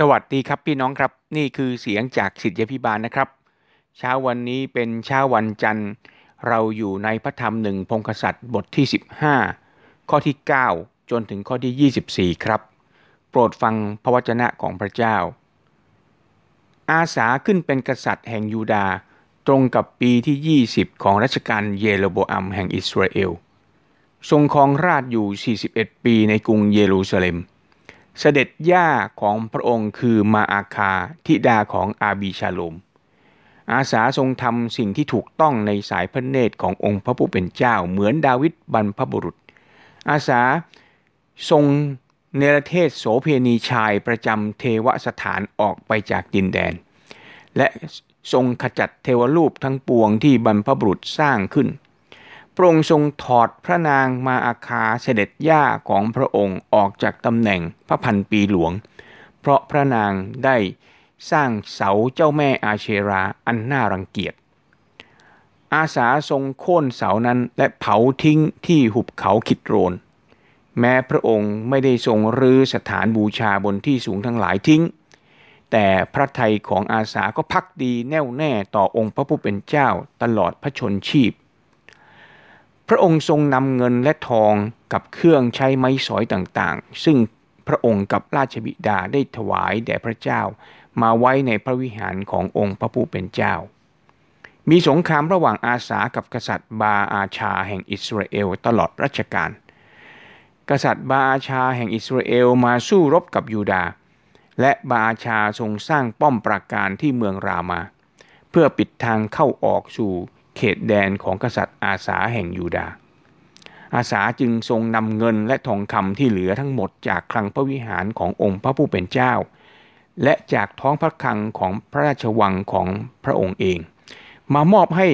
สวัสดีครับพี่น้องครับ นี่คือเสียงจากสิทธิพิบาลนะครับ เช้าวันนี้เป็นเช้าวันจันทร์ เราอยู่ในพระธรรมหนึ่งพงศษัตริย์บทที่ 15 ข้อที่ 9 จนถึงข้อที่ 24 ครับ โปรดฟังพระวจนะของพระเจ้า อาสาขึ้นเป็นกษัตริย์แห่งยูดาห์ตรงกับปีที่ 20 ของรัชกาลเยโรโบอัมแห่งอิสราเอล ทรงครองราชอยู่ 41 ปีในกรุงเยรูซาเล็ม เสด็จย่าของพระองค์คือมาอาคาธิดาของอาบีชาโลม อาสาทรงทำสิ่งที่ถูกต้องในสายพระเนตรขององค์พระผู้เป็นเจ้าเหมือนดาวิดบรรพบุรุษ อาสาทรงเนรเทศโสเพณีชายประจำเทวสถานออกไปจากดินแดน และทรงขจัดเทวรูปทั้งปวงที่บรรพบุรุษสร้างขึ้น พระองค์ทรงถอดพระนางมาอาคาเสด็จย่าของพระองค์ออกจากตำแหน่งพระพันปีหลวง เพราะพระนางได้สร้างเสาเจ้าแม่อาเชราอันน่ารังเกียจ อาสาทรงโค่นเสานั้นและเผาทิ้งที่หุบเขาคิดโรน แม้พระองค์ไม่ได้ทรงรื้อสถานบูชาบนที่สูงทั้งหลายทิ้ง แต่พระทัยของอาสาก็พักดีแน่วแน่ต่อองค์พระผู้เป็นเจ้าตลอดพระชนชีพ พระองค์ทรงนำเงินและทองกับเครื่องใช้ไม้สอยต่างๆ ซึ่งพระองค์กับราชบิดาได้ถวายแด่พระเจ้า มาไว้ในพระวิหารขององค์พระผู้เป็นเจ้า มีสงครามระหว่างอาสากับกษัตริย์บาอาชาแห่งอิสราเอลตลอดรัชกาล กษัตริย์บาอาชาแห่งอิสราเอลมาสู้รบกับยูดาและบาอาชาทรงสร้างป้อมปราการที่เมืองรามา เพื่อปิดทางเข้าออกสู่ เขตแดนของกษัตริย์อาสาแห่งยูดา อาสาจึงทรงนำเงินและทองคำที่เหลือทั้งหมดจากคลังพระวิหารขององค์พระผู้เป็นเจ้า และจากท้องพระคลังของพระราชวังของพระองค์เอง มามอบให้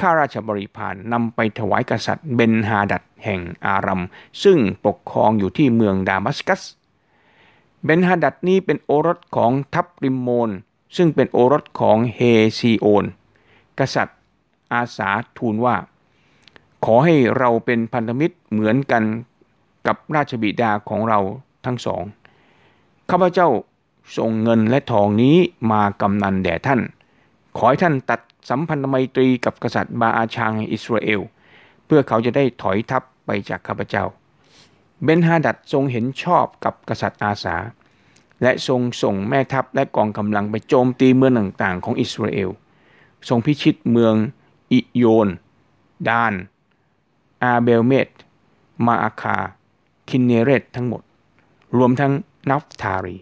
ข้าราชบริพารนำไปถวายกษัตริย์เบนฮาดัดแห่งอารัม ซึ่งปกครองอยู่ที่เมืองดามัสกัส เบนฮาดัดนี้เป็นโอรสของทับริมโมน ซึ่งเป็นโอรสของเฮซีโอน กษัตริย์ อาสาทูลว่า ขอให้เราเป็นพันธมิตรเหมือนกันกับราชบิดาของเราทั้งสองข้าพเจ้าส่งเงินและทองนี้มากำนันแด่ท่าน ขอให้ท่านตัดสัมพันธไมตรีกับกษัตริย์บาอาชางอิสราเอล เพื่อเขาจะได้ถอยทัพไปจากข้าพเจ้า เบนฮาดัดทรงเห็นชอบกับกษัตริย์อาสา และทรงส่งแม่ทัพและกองกำลังไปโจมตีเมืองต่างๆ ของอิสราเอล ทรงพิชิตเมือง อิโยน ดาน อาเบลเมตมาอาคา คินเนเรตทั้งหมด รวมทั้งนัฟทารี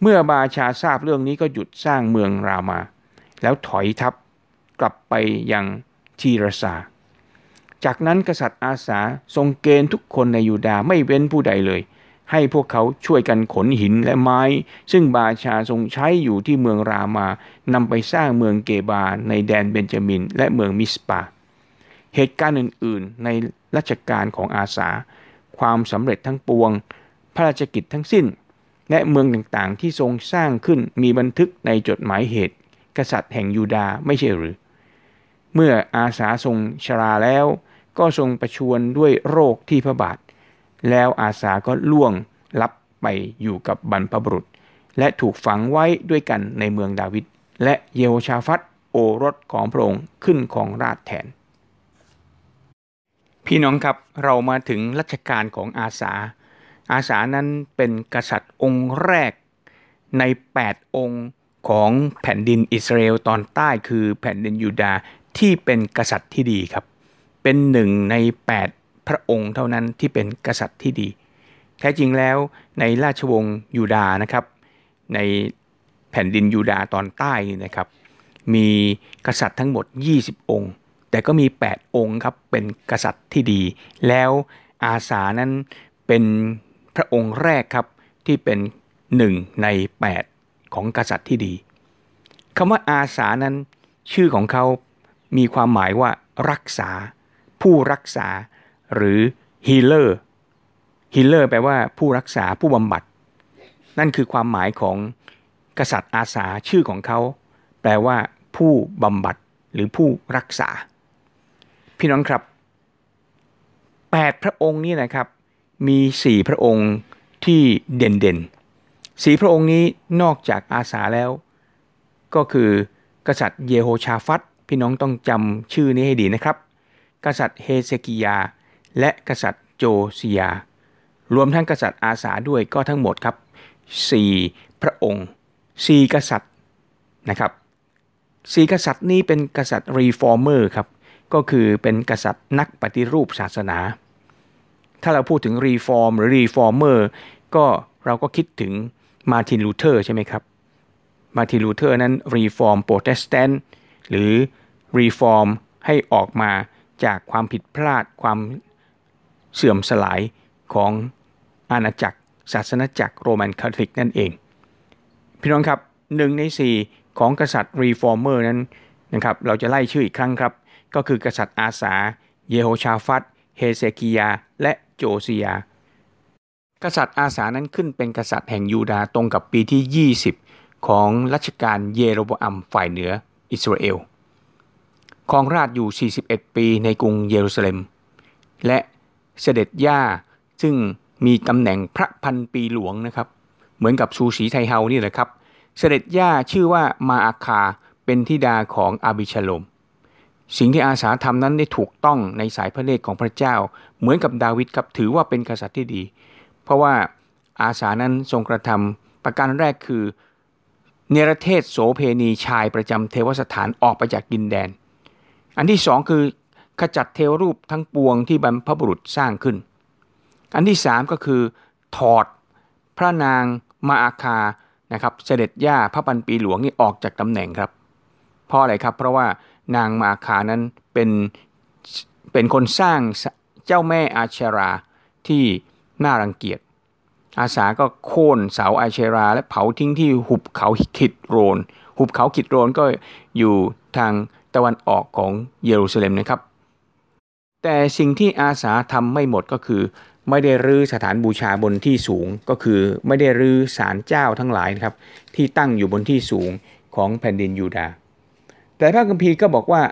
เมื่อบาชาทราบเรื่องนี้ก็หยุดสร้างเมืองรามา แล้วถอยทัพกลับไปยังทีรสาจากนั้นกษัตริย์อาสาทรงเกณฑ์ทุกคนในยูดาไม่เว้นผู้ใดเลย ให้พวกเขาช่วยกันขนหินและไม้ ซึ่งบาชาทรงใช้อยู่ที่เมืองรามานำไปสร้างเมืองเกบาในแดนเบนจามิน และเมืองมิสปา เหตุการณ์อื่น ๆ ในรัชกาลของอาสา ความสำเร็จทั้งปวง พระราชกิจทั้งสิ้น และเมืองต่างๆ ที่ทรงสร้างขึ้นมีบันทึกในจดหมายเหตุ กษัตริย์แห่งยูดาไม่ใช่หรือ เมื่ออาสาทรงชราแล้ว ก็ทรงประชวรด้วยโรคที่พระบาท แล้วอาสาก็ล่วงลับไปอยู่กับบรรพบุรุษ และถูกฝังไว้ด้วยกันในเมืองดาวิดและเยโฮชาฟัตโอรสของพระองค์ขึ้นของราชแทน พี่น้องครับเรามาถึงรัชกาลของอาสา อาสานั้นเป็นกษัตริย์องค์แรกใน 8 องค์ของแผ่นดินอิสราเอลตอนใต้คือแผ่นดินยูดาห์ที่เป็นกษัตริย์ที่ดีครับ เป็นหนึ่งใน 8 พระองค์เท่านั้นที่เป็นกษัตริย์ที่ดี แท้จริงแล้วในราชวงศ์ยูดาห์นะครับ ในแผ่นดินยูดาตอนใต้นี่นะครับ มีกษัตริย์ทั้งหมด 20 องค์ แต่ก็มี 8 องค์ครับเป็นกษัตริย์ที่ดี แล้วอาสานั้นเป็นพระองค์แรกครับที่เป็นหนึ่งใน 8 ของกษัตริย์ที่ดีคำว่าอาสานั้นชื่อของเขามีความหมายว่ารักษา ผู้รักษา หรือฮีเลอร์ฮีเลอร์แปลว่าผู้รักษาผู้บำบัด นั่นคือความหมายของกษัตริย์อาสาชื่อของเขา แปลว่า ผู้บำบัดหรือผู้รักษา พี่น้องครับ 8 พระองค์นี้นะครับ มี 4 พระองค์ที่เด่นสีพระองค์นี้นอกจากอาสาแล้ว ก็คือกษัตริย์เยโฮชาฟัตพี่น้องต้องจำชื่อนี้ให้ดีนะครับ กษัตริย์เฮเซกิยา และกษัตริย์โจเซิยรวมทั้งกษัตริย์อาสาด้วยก็ทั้งหมดครับ 4 พระองค์ 4 กษัตริย์นะครับสี่กษัตริย์นี้เป็นกษัตริย์ reformer ครับก็คือเป็นกษัตริย์นักปฏิรูปศาสนา ถ้าเราพูดถึง reform หรือ reformer ก็เราก็คิดถึงมาร์ตินลูเทอร์ใช่ไหมครับมาร์ตินลูเทอร์นั้น reform โปรเตสแตนต์หรือ reform ให้ออกมาจากความผิดพลาดความ เสื่อมสลายของอาณาจักร ศาสนจักรโรมันคาทอลิกนั่นเอง พี่น้องครับหนึ่งในสี่ของกษัตริย์ reformer นั้นนะครับเราจะไล่ชื่ออีกครั้งครับ ก็คือกษัตริย์อาสา เยโฮชาฟัตเฮเซกิยา และโจเซีย กษัตริย์อาสานั้นขึ้นเป็นกษัตริย์แห่งยูดาตรงกับปีที่ 20 ของรัชกาลเยโรบอัมฝ่ายเหนืออิสราเอลครองราชอยู่ 41 ปีในกรุงเยรูซาเล็ม และ เสด็จย่า ซึ่งมีตำแหน่งพระพันปีหลวงนะครับ เหมือนกับซูสีไทเฮานี่แหละครับ เสด็จย่าชื่อว่ามาอาคาเป็นธิดาของอาบิชโลม สิ่งที่อาสาทำนั้นได้ถูกต้องในสายพระเนตรของพระเจ้า เหมือนกับดาวิดครับถือว่าเป็นกษัตริย์ที่ดี เพราะว่าอาสานั้นทรงกระทำประการแรกคือ เนรเทศโสเพณีชายประจำเทวสถานออกไปจากดินแดน อันที่สองคือ ขจัดเทวรูปทั้งปวงที่บรรพบุรุษสร้างขึ้น อันที่สามก็คือ ถอดพระนางมาอาคานะครับเสด็จย่าพระปันปีหลวงนี่ออกจากตำแหน่งครับ เพราะอะไรครับ เพราะว่านางมาอาคานั้นเป็นเป็นคนสร้างเจ้าแม่อาชราที่น่ารังเกียจ อาสาก็โค่นเสาอาเชรา และเผาทิ้งที่หุบเขาขิดโรน หุบเขาขิดโรนก็อยู่ทางตะวันออกของเยรูซาเล็มนะครับ แต่สิ่งที่อาสาทำไม่หมดก็คือ ไม่ได้รื้อสถานบูชาบนที่สูง ก็คือไม่ได้รื้อศาลเจ้าทั้งหลายนะครับ ที่ตั้งอยู่บนที่สูงของแผ่นดินยูดาห์แต่พระคัมภีร์ก็บอกว่า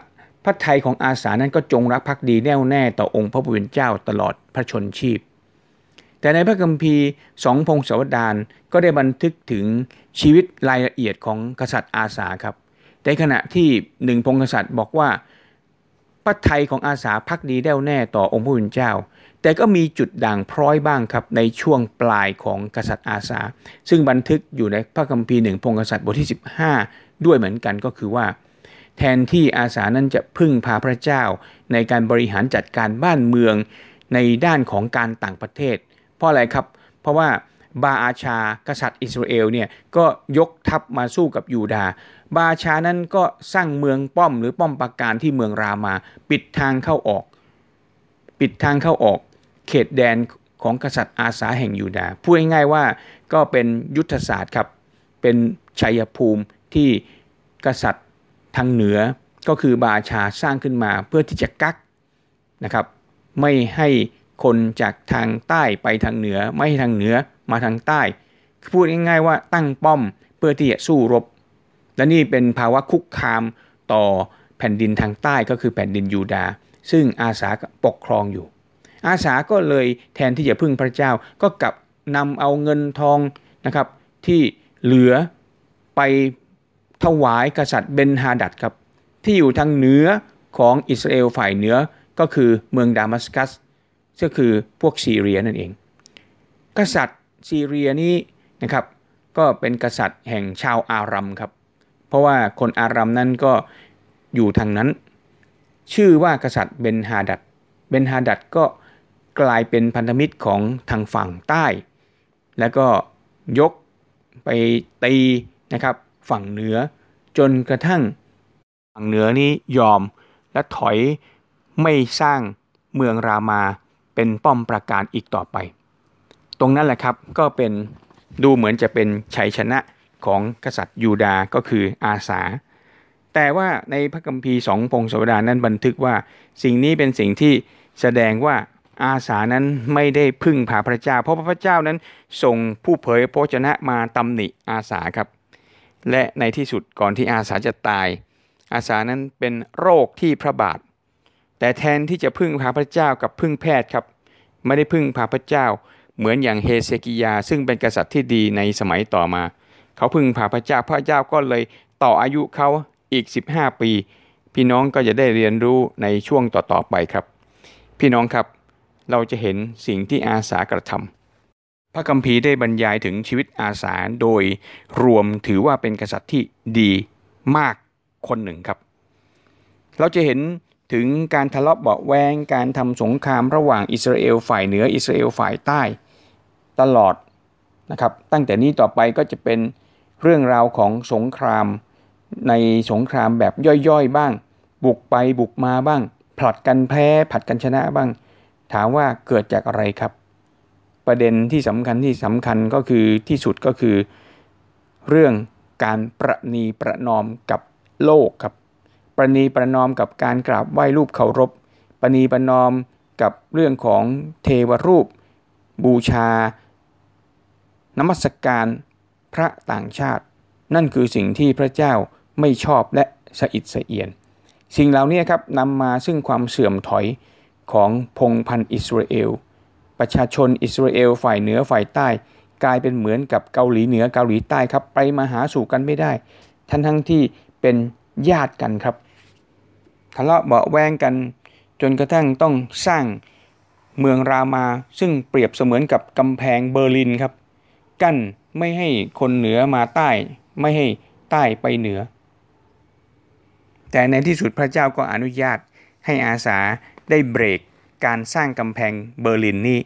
พระไทยของอาสานั้นก็จงรักภักดีแน่วแน่ต่อองค์พระผู้เป็นเจ้าตลอดพระชนชีพ แต่ในพระคัมภีร์สองพงศาวดารก็ได้บันทึกถึงชีวิตรายละเอียดของกษัตริย์อาสาครับ ในขณะที่หนึ่งพงศกษัตริย์บอกว่า พระไทยของอาสาพักดีแน่วแน่ต่อองค์พระผู้เป็นเจ้า แต่ก็มีจุดด่างพร้อยบ้างครับในช่วงปลายของกษัตริย์อาสา ซึ่งบันทึกอยู่ในพระคัมภีร์หนึ่งพงกษัตริย์บทที่ 15 ด้วยเหมือนกันก็คือว่า แทนที่อาสานั้นจะพึ่งพาพระเจ้า ในการบริหารจัดการบ้านเมืองในด้านของการต่างประเทศ เพราะอะไรครับ เพราะว่า บาอาชา กษัตริย์อิสราเอลเนี่ยก็ยกทัพมาสู้กับยูดา บาอาชานั้นก็สร้างเมืองป้อมหรือป้อมปราการที่เมืองรามา ปิดทางเข้าออก ปิดทางเข้าออก เขตแดนของกษัตริย์อาสาแห่งยูดาห์พูดง่ายๆว่าก็เป็นยุทธศาสตร์ครับ เป็นชัยภูมิที่กษัตริย์ทางเหนือก็คือบาชาสร้างขึ้นมาเพื่อที่จะกักนะครับ ไม่ให้คนจากทางใต้ไปทางเหนือ ไม่ให้ทางเหนือ มาทางใต้ พูดง่ายๆว่าตั้งป้อมเพื่อที่จะสู้รบ และนี่เป็นภาวะคุกคามต่อแผ่นดินทางใต้ก็คือแผ่นดินยูดาห์ซึ่งอาสาปกครองอยู่ อาสาก็เลยแทนที่จะพึ่งพระเจ้าก็กลับนำเอาเงินทองนะครับ ที่เหลือไปถวายกษัตริย์เบนฮาดัดครับ ที่อยู่ทางเหนือของอิสราเอลฝ่ายเหนือก็คือเมืองดามัสกัสก็คือพวกซีเรียนั่นเอง กษัตริย์ ซีเรียนี้นะครับ ก็เป็นกษัตริย์แห่งชาวอารัมครับ เพราะว่าคนอารัมนั้นก็อยู่ทางนั้น ชื่อว่ากษัตริย์เบนฮาดัดเบนฮาดัดก็กลายเป็นพันธมิตรของทางฝั่งใต้ แล้วก็ยกไปตีนะครับฝั่งเหนือจนกระทั่งฝั่งเหนือนี้ยอมและถอยไม่สร้างเมืองรามาเป็นป้อมปราการอีกต่อไป ตรงนั้นแหละครับก็เป็นดูเหมือนจะเป็นชัยชนะของกษัตริย์ยูดาก็คืออาสา แต่ว่าในพระคัมภีร์สองพงศาวดานั้นบันทึกว่าสิ่งนี้เป็นสิ่งที่แสดงว่าอาสานั้นไม่ได้พึ่งพาพระเจ้า เพราะพระเจ้านั้นส่งผู้เผยพระชนะมาตำหนิอาสาครับ และในที่สุดก่อนที่อาสาจะตาย อาสานั้นเป็นโรคที่พระบาท แต่แทนที่จะพึ่งพาพระเจ้ากับพึ่งแพทย์ครับ ไม่ได้พึ่งพาพระเจ้า เหมือนอย่างเฮเซกิยา ซึ่งเป็นกษัตริย์ที่ดีในสมัยต่อมา เขาพึ่งพาพระเจ้าพระเจ้าก็เลยต่ออายุเขาอีก 15 ปี พี่น้องก็จะได้เรียนรู้ในช่วงต่อๆไปครับ พี่น้องครับเราจะเห็นสิ่งที่อาสากระทำพระคัมภีร์ได้บรรยายถึงชีวิตอาสาโดยรวมถือว่าเป็นกษัตริย์ที่ดีมากคนหนึ่งครับ เราจะเห็นถึงการทะเลาะเบาแวงการทำสงครามระหว่างอิสราเอลฝ่ายเหนืออิสราเอลฝ่ายใต้ ตลอดนะครับตั้งแต่นี้ต่อไปก็จะเป็นเรื่องราวของสงครามในสงครามแบบย่อยๆบ้าง บุกไปบุกมาบ้าง ผลัดกันแพ้ผลัดกันชนะบ้าง ถามว่าเกิดจากอะไรครับ ประเด็นที่สำคัญที่สำคัญก็คือที่สุดก็คือ เรื่องการประนีประนอมกับโลกครับ ประนีประนอมกับการกราบไหว้รูปเคารพ ประนีประนอมกับเรื่องของเทวรูป บูชา นมัสการพระต่างชาติ นั่นคือสิ่งที่พระเจ้าไม่ชอบและสะอิดสะเอียน สิ่งเหล่านี้ครับนำมาซึ่งความเสื่อมถอยของพงพันอิสราเอล ประชาชนอิสราเอลฝ่ายเหนือฝ่ายใต้ กลายเป็นเหมือนกับเกาหลีเหนือเกาหลีใต้ครับ ไปมาหาสู่กันไม่ได้ ทั้งทั้งที่เป็นญาติกันครับทะเลาะเบาแวงกัน จนกระทั่งต้องสร้างเมืองรามาซึ่งเปรียบเสมือนกับกำแพงเบอร์ลินครับ กั้นไม่ให้คนเหนือมาใต้ไม่ให้ใต้ไปเหนือ แต่ในที่สุดพระเจ้าก็อนุญาตให้อาสาได้เบรกการสร้างกำแพงเบอร์ลินนี้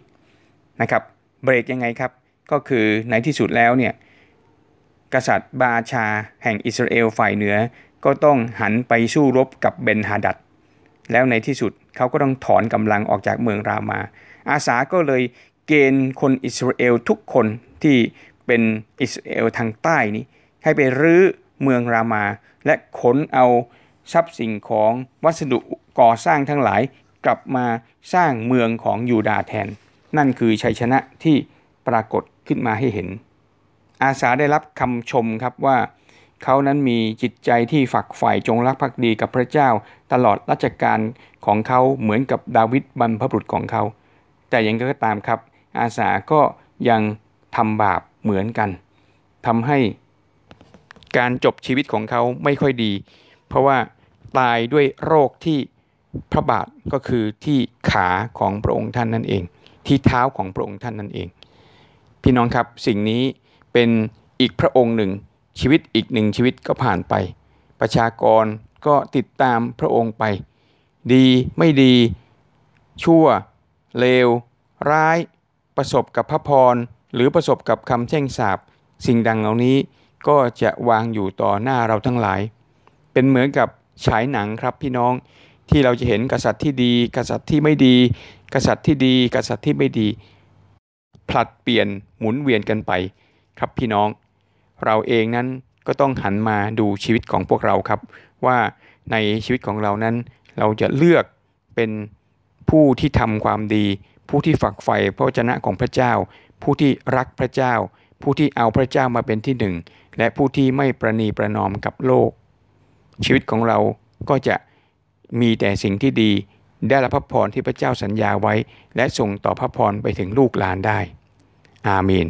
นะครับเบรกยังไงครับ ก็คือในที่สุดแล้วเนี่ยกษัตริย์บาชาแห่งอิสราเอลฝ่ายเหนือก็ต้องหันไปสู้รบกับเบนฮาดัดแล้วในที่สุดเขาก็ต้องถอนกำลังออกจากเมืองรามา อาสาก็เลยเกณฑ์คนอิสราเอลทุกคน ที่เป็นอิสราเอลทางใต้นี้ ให้ไปรื้อเมืองรามา และขนเอาทรัพย์สิ่งของวัสดุก่อสร้างทั้งหลายกลับมาสร้างเมืองของยูดาแทน นั่นคือชัยชนะที่ปรากฏขึ้นมาให้เห็น อาสาได้รับคำชมครับว่า เขานั้นมีจิตใจที่ฝักใฝ่จงรักภักดีกับพระเจ้าตลอดรัชกาลของเขาเหมือนกับดาวิดบรรพบุรุษของเขา แต่ยังก็ตามครับ อาสาก็ยัง ทำบาปเหมือนกันทำให้การจบชีวิตของเขาไม่ค่อยดี เพราะว่าตายด้วยโรคที่พระบาทก็คือที่ขาของพระองค์ท่านนั่นเอง ที่เท้าของพระองค์ท่านนั่นเอง พี่น้องครับสิ่งนี้เป็นอีกพระองค์หนึ่งชีวิตอีกหนึ่งชีวิตก็ผ่านไป ประชากรก็ติดตามพระองค์ไป ดีไม่ดี ชั่ว เลว ร้าย ประสบกับพระพร หรือประสบกับคำแช่งสาบสิ่งดังเหล่านี้ก็จะวางอยู่ต่อหน้าเราทั้งหลาย เป็นเหมือนกับฉายหนังครับพี่น้องที่เราจะเห็นกษัตริย์ที่ดี กษัตริย์ที่ไม่ดี กษัตริย์ที่ดี กษัตริย์ที่ไม่ดี ผลัดเปลี่ยนหมุนเวียนกันไปครับพี่น้อง เราเองนั้นก็ต้องหันมาดูชีวิตของพวกเราครับ ว่าในชีวิตของเรานั้นเราจะเลือกเป็นผู้ที่ทำความดี ผู้ที่ฝักใฝ่พระเจ้าของพระเจ้า ผู้ที่รักพระเจ้า ผู้ที่เอาพระเจ้ามาเป็นที่หนึ่ง และผู้ที่ไม่ประนีประนอมกับโลก ชีวิตของเราก็จะมีแต่สิ่งที่ดี ได้รับพระพรที่พระเจ้าสัญญาไว้ และส่งต่อพระพรไปถึงลูกหลานได้ อาเมน